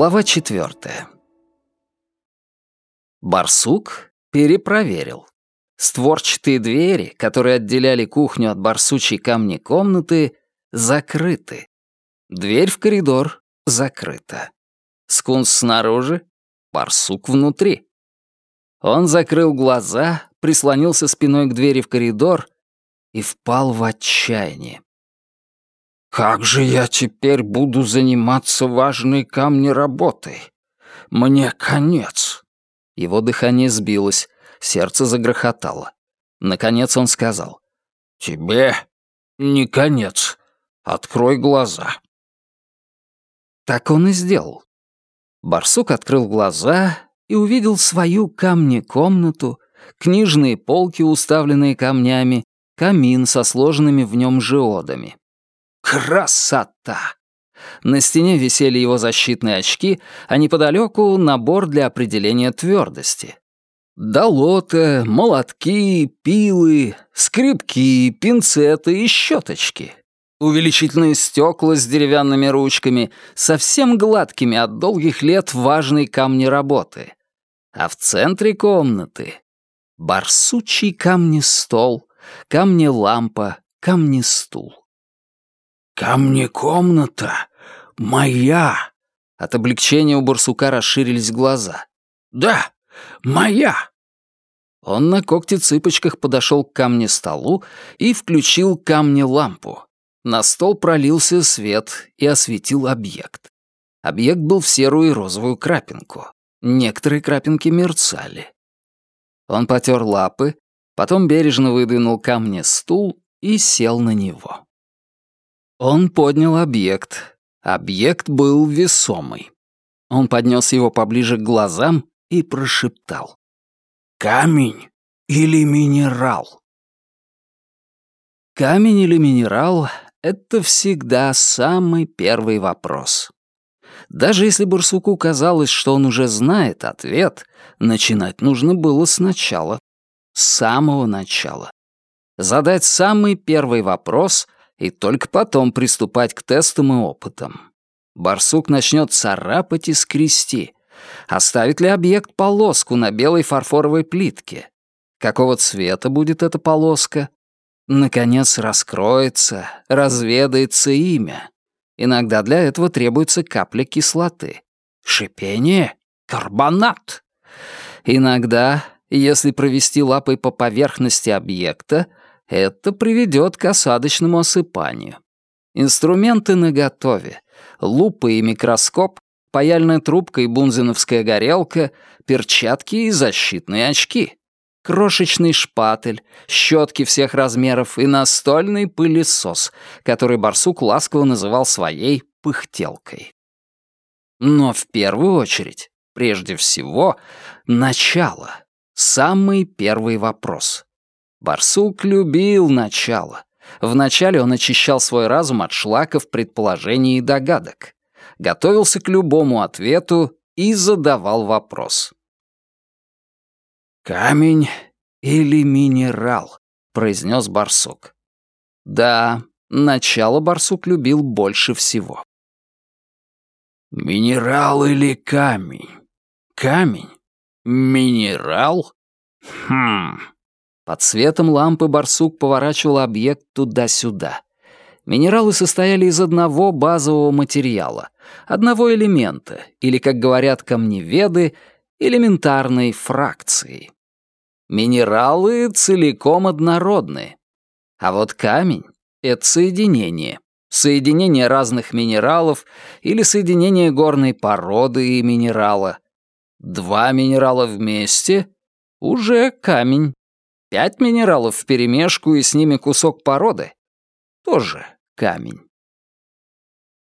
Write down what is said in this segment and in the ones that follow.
Глава четвертая. Барсук перепроверил. Створчатые двери, которые отделяли кухню от барсучей камни комнаты, закрыты. Дверь в коридор закрыта. Скунс снаружи, барсук внутри. Он закрыл глаза, прислонился спиной к двери в коридор и впал в отчаяние. «Как же я теперь буду заниматься важной камнеработой? Мне конец!» Его дыхание сбилось, сердце загрохотало. Наконец он сказал. «Тебе не конец. Открой глаза». Так он и сделал. Барсук открыл глаза и увидел свою камни-комнату, книжные полки, уставленные камнями, камин со сложенными в нем жиодами. Красота! На стене висели его защитные очки, а неподалеку набор для определения твердости. Долота, молотки, пилы, скрипки, пинцеты и щеточки. Увеличительные стекла с деревянными ручками, совсем гладкими от долгих лет важной камни работы. А в центре комнаты — барсучий камни-стол, камни-стул. «Камни-комната моя!» От облегчения у барсука расширились глаза. «Да, моя!» Он на когти-цыпочках подошел к камне-столу и включил камни-лампу. На стол пролился свет и осветил объект. Объект был в серую и розовую крапинку. Некоторые крапинки мерцали. Он потер лапы, потом бережно выдвинул камни стул и сел на него. Он поднял объект. Объект был весомый. Он поднес его поближе к глазам и прошептал. «Камень или минерал?» Камень или минерал — это всегда самый первый вопрос. Даже если Барсуку казалось, что он уже знает ответ, начинать нужно было сначала. С самого начала. Задать самый первый вопрос — и только потом приступать к тестам и опытам. Барсук начнет царапать и скрести. Оставит ли объект полоску на белой фарфоровой плитке? Какого цвета будет эта полоска? Наконец раскроется, разведается имя. Иногда для этого требуется капля кислоты. Шипение? Карбонат. Иногда, если провести лапой по поверхности объекта, это приведет к осадочному осыпанию. Инструменты наготове. Лупа и микроскоп, паяльная трубка и бунзеновская горелка, перчатки и защитные очки. Крошечный шпатель, щетки всех размеров и настольный пылесос, который барсук ласково называл своей пыхтелкой. Но в первую очередь, прежде всего, начало. Самый первый вопрос. Барсук любил начало. Вначале он очищал свой разум от шлаков, предположений и догадок. Готовился к любому ответу и задавал вопрос. «Камень или минерал?» — произнес барсук. Да, начало барсук любил больше всего. «Минерал или камень? Камень? Минерал? Хм...» Под светом лампы барсук поворачивал объект туда-сюда. Минералы состояли из одного базового материала, одного элемента, или, как говорят камневеды, элементарной фракции. Минералы целиком однородны. А вот камень — это соединение. Соединение разных минералов или соединение горной породы и минерала. Два минерала вместе — уже камень. Пять минералов вперемешку и с ними кусок породы. Тоже камень.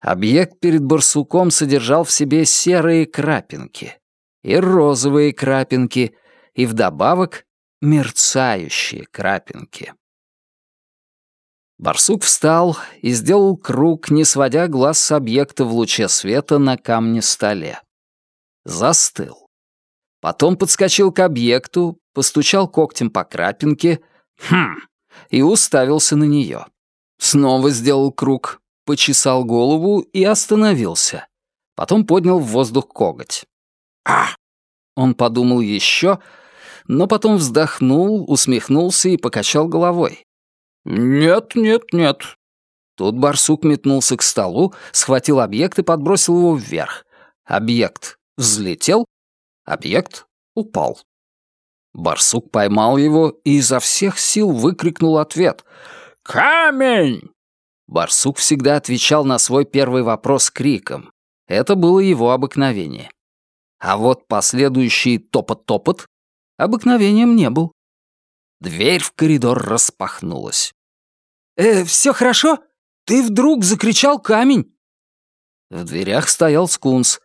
Объект перед барсуком содержал в себе серые крапинки и розовые крапинки, и вдобавок мерцающие крапинки. Барсук встал и сделал круг, не сводя глаз с объекта в луче света на камне-столе. Застыл. Потом подскочил к объекту, постучал когтем по крапинке, хм, и уставился на нее. Снова сделал круг, почесал голову и остановился. Потом поднял в воздух коготь. «А!» Он подумал еще, но потом вздохнул, усмехнулся и покачал головой. «Нет, нет, нет». Тут барсук метнулся к столу, схватил объект и подбросил его вверх. Объект взлетел, объект упал. Барсук поймал его и изо всех сил выкрикнул ответ. «Камень!» Барсук всегда отвечал на свой первый вопрос криком. Это было его обыкновение. А вот последующий топот-топот обыкновением не был. Дверь в коридор распахнулась. «Э, все хорошо? Ты вдруг закричал камень!» В дверях стоял скунс.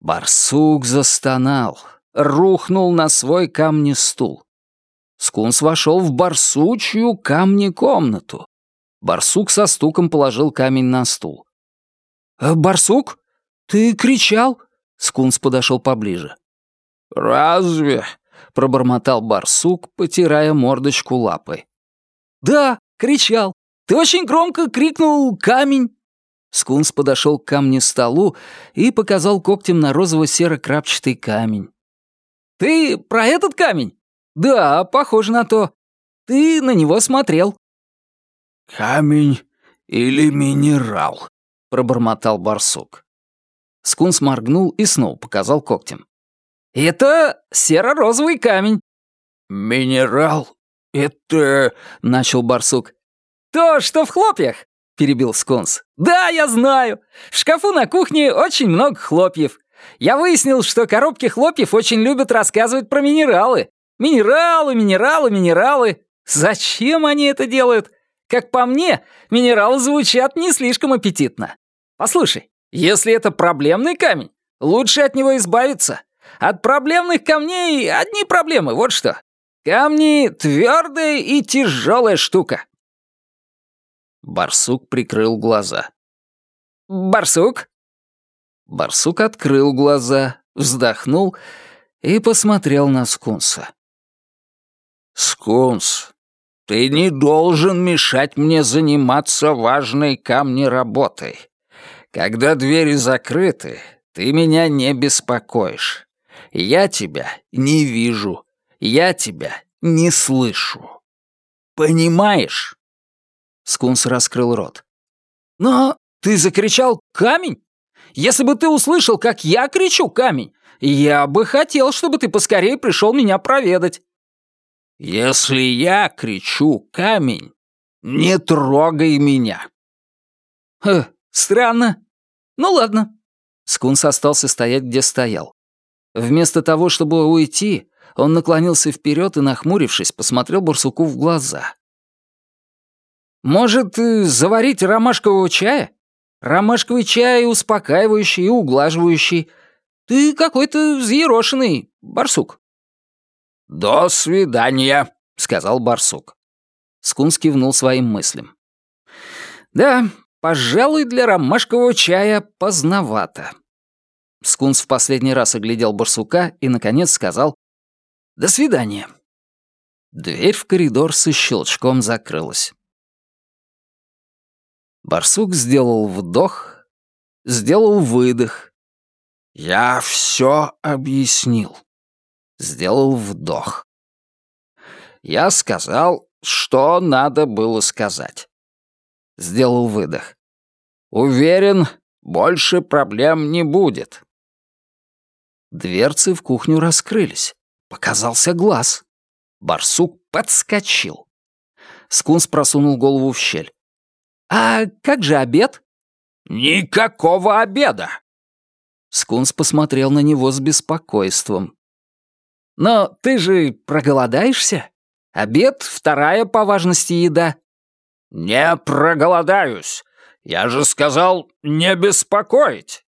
Барсук застонал, рухнул на свой камни-стул. Скунс вошел в барсучью камни-комнату. Барсук со стуком положил камень на стул. «Э, «Барсук, ты кричал?» Скунс подошел поближе. «Разве?» — пробормотал барсук, потирая мордочку лапой. «Да, кричал. Ты очень громко крикнул «камень». Скунс подошел к камне-столу и показал когтем на розово-серо-крапчатый камень. «Ты про этот камень?» «Да, похоже на то. Ты на него смотрел». «Камень или минерал?» — пробормотал барсук. Скунс моргнул и снова показал когтем. «Это серо-розовый камень». «Минерал? Это...» — начал барсук. «То, что в хлопьях», — перебил Скунс. «Да, я знаю. В шкафу на кухне очень много хлопьев. Я выяснил, что коробки хлопьев очень любят рассказывать про минералы. Минералы, минералы, минералы. Зачем они это делают? Как по мне, минералы звучат не слишком аппетитно. Послушай, если это проблемный камень, лучше от него избавиться. От проблемных камней одни проблемы, вот что. Камни — твердая и тяжелая штука. Барсук прикрыл глаза. «Барсук?» Барсук открыл глаза, вздохнул и посмотрел на Скунса. «Скунс, ты не должен мешать мне заниматься важной камни работой. Когда двери закрыты, ты меня не беспокоишь. Я тебя не вижу, я тебя не слышу. Понимаешь?» Скунс раскрыл рот. «Но ты закричал «камень»? Если бы ты услышал, как я кричу «камень», я бы хотел, чтобы ты поскорее пришел меня проведать». «Если я кричу «камень», не трогай меня». «Хм, странно. Ну ладно». Скунс остался стоять, где стоял. Вместо того, чтобы уйти, он наклонился вперед и, нахмурившись, посмотрел Барсуку в глаза. «Может, заварить ромашкового чая? Ромашковый чай успокаивающий и углаживающий. Ты какой-то взъерошенный, барсук». «До свидания», — сказал барсук. Скунс кивнул своим мыслям. «Да, пожалуй, для ромашкового чая поздновато». Скунс в последний раз оглядел барсука и, наконец, сказал «До свидания». Дверь в коридор со щелчком закрылась. Барсук сделал вдох, сделал выдох. «Я все объяснил». Сделал вдох. Я сказал, что надо было сказать. Сделал выдох. Уверен, больше проблем не будет. Дверцы в кухню раскрылись. Показался глаз. Барсук подскочил. Скунс просунул голову в щель. «А как же обед?» «Никакого обеда!» Скунс посмотрел на него с беспокойством. «Но ты же проголодаешься? Обед — вторая по важности еда». «Не проголодаюсь. Я же сказал, не беспокоить».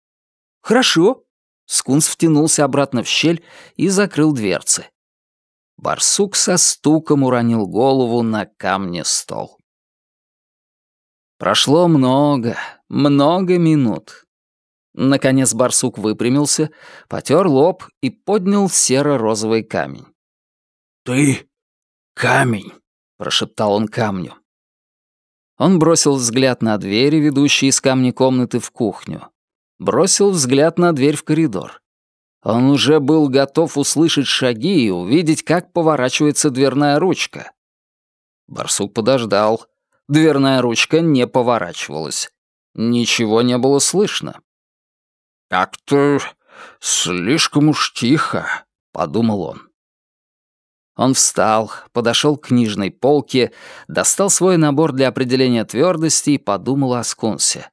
«Хорошо». Скунс втянулся обратно в щель и закрыл дверцы. Барсук со стуком уронил голову на камне стол. Прошло много, много минут. Наконец барсук выпрямился, потер лоб и поднял серо-розовый камень. «Ты камень», — прошептал он камню. Он бросил взгляд на двери, ведущие из камня комнаты в кухню. бросил взгляд на дверь в коридор. Он уже был готов услышать шаги и увидеть, как поворачивается дверная ручка. Барсук подождал. Дверная ручка не поворачивалась. Ничего не было слышно. «Как-то слишком уж тихо», — подумал он. Он встал, подошел к книжной полке, достал свой набор для определения твердости и подумал о скунсе.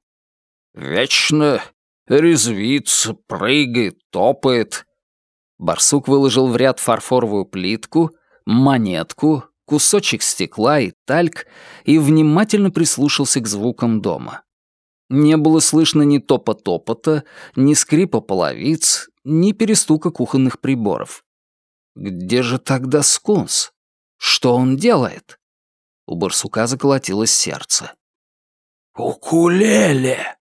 «Вечно резвится, прыгает, топает». Барсук выложил в ряд фарфоровую плитку, монетку, кусочек стекла и тальк и внимательно прислушался к звукам дома. Не было слышно ни топа-топота, ни скрипа половиц, ни перестука кухонных приборов. Где же тогда скунс? Что он делает? У барсука заколотилось сердце. «Укулеле!»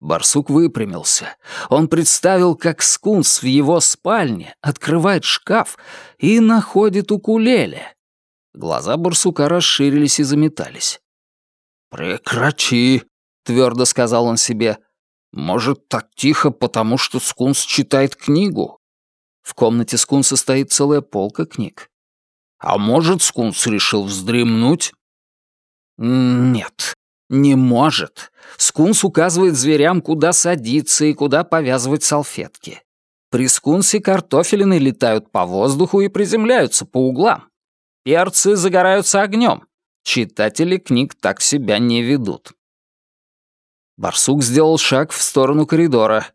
Барсук выпрямился. Он представил, как скунс в его спальне открывает шкаф и находит укулеле. Глаза барсука расширились и заметались. «Прекрати», — твердо сказал он себе. «Может, так тихо, потому что скунс читает книгу?» В комнате скунса стоит целая полка книг. А может, скунс решил вздремнуть? Нет, не может. Скунс указывает зверям, куда садиться и куда повязывать салфетки. При скунсе картофелины летают по воздуху и приземляются по углам. Перцы загораются огнем. Читатели книг так себя не ведут. Барсук сделал шаг в сторону коридора.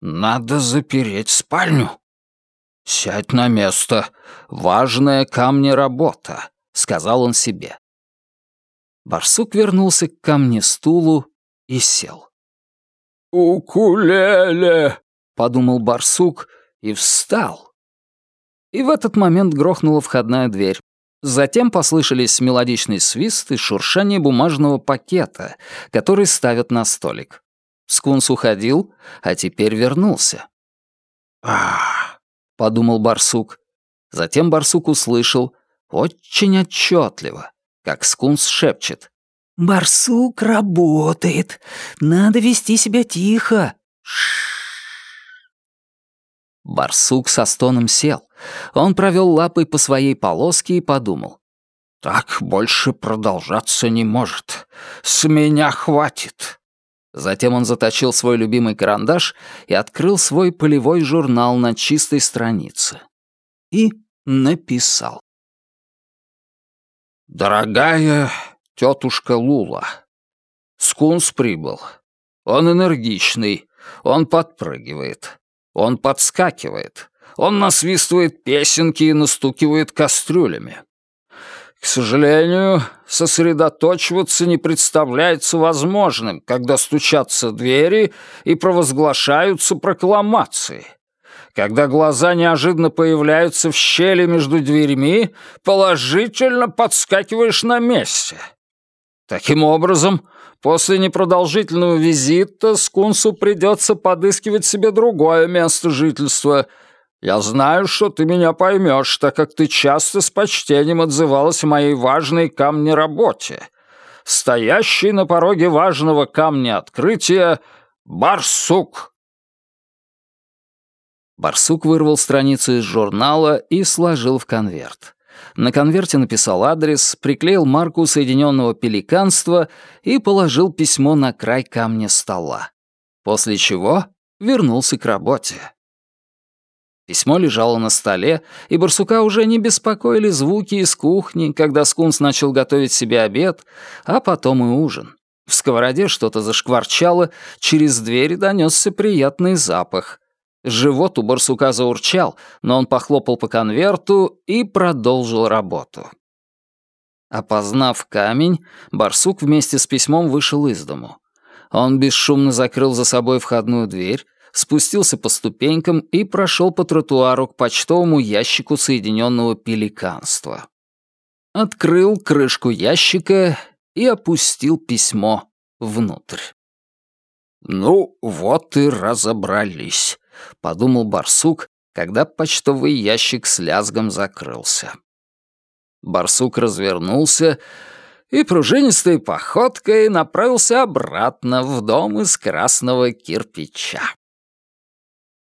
«Надо запереть спальню», «Сядь на место. Важная камни работа», — сказал он себе. Барсук вернулся к камне-стулу и сел. «Укулеле!» — подумал барсук и встал. И в этот момент грохнула входная дверь. Затем послышались мелодичный свист и шуршание бумажного пакета, который ставят на столик. Скунс уходил, а теперь вернулся. «Ах!» — подумал барсук. Затем барсук услышал, очень отчетливо, как скунс шепчет. «Барсук работает. Надо вести себя тихо. Ш Барсук со стоном сел. Он провел лапой по своей полоске и подумал. «Так больше продолжаться не может. С меня хватит». Затем он заточил свой любимый карандаш и открыл свой полевой журнал на чистой странице. И написал. «Дорогая тетушка Лула, Скунс прибыл. Он энергичный, он подпрыгивает, он подскакивает, он насвистывает песенки и настукивает кастрюлями. К сожалению, сосредоточиваться не представляется возможным, когда стучатся двери и провозглашаются прокламации. Когда глаза неожиданно появляются в щели между дверьми, положительно подскакиваешь на месте. Таким образом, после непродолжительного визита Скунсу придется подыскивать себе другое место жительства — я знаю, что ты меня поймешь, так как ты часто с почтением отзывалась о моей важной камне работе. Стоящий на пороге важного камня открытия — барсук. Барсук вырвал страницу из журнала и сложил в конверт. На конверте написал адрес, приклеил марку Соединенного Пеликанства и положил письмо на край камня стола. После чего вернулся к работе. Письмо лежало на столе, и барсука уже не беспокоили звуки из кухни, когда Скунс начал готовить себе обед, а потом и ужин. В сковороде что-то зашкварчало, через дверь донесся приятный запах. Живот у барсука заурчал, но он похлопал по конверту и продолжил работу. Опознав камень, барсук вместе с письмом вышел из дому. Он бесшумно закрыл за собой входную дверь, спустился по ступенькам и прошел по тротуару к почтовому ящику Соединенного Пеликанства. Открыл крышку ящика и опустил письмо внутрь. «Ну, вот и разобрались», — подумал барсук, когда почтовый ящик с лязгом закрылся. Барсук развернулся и пружинистой походкой направился обратно в дом из красного кирпича.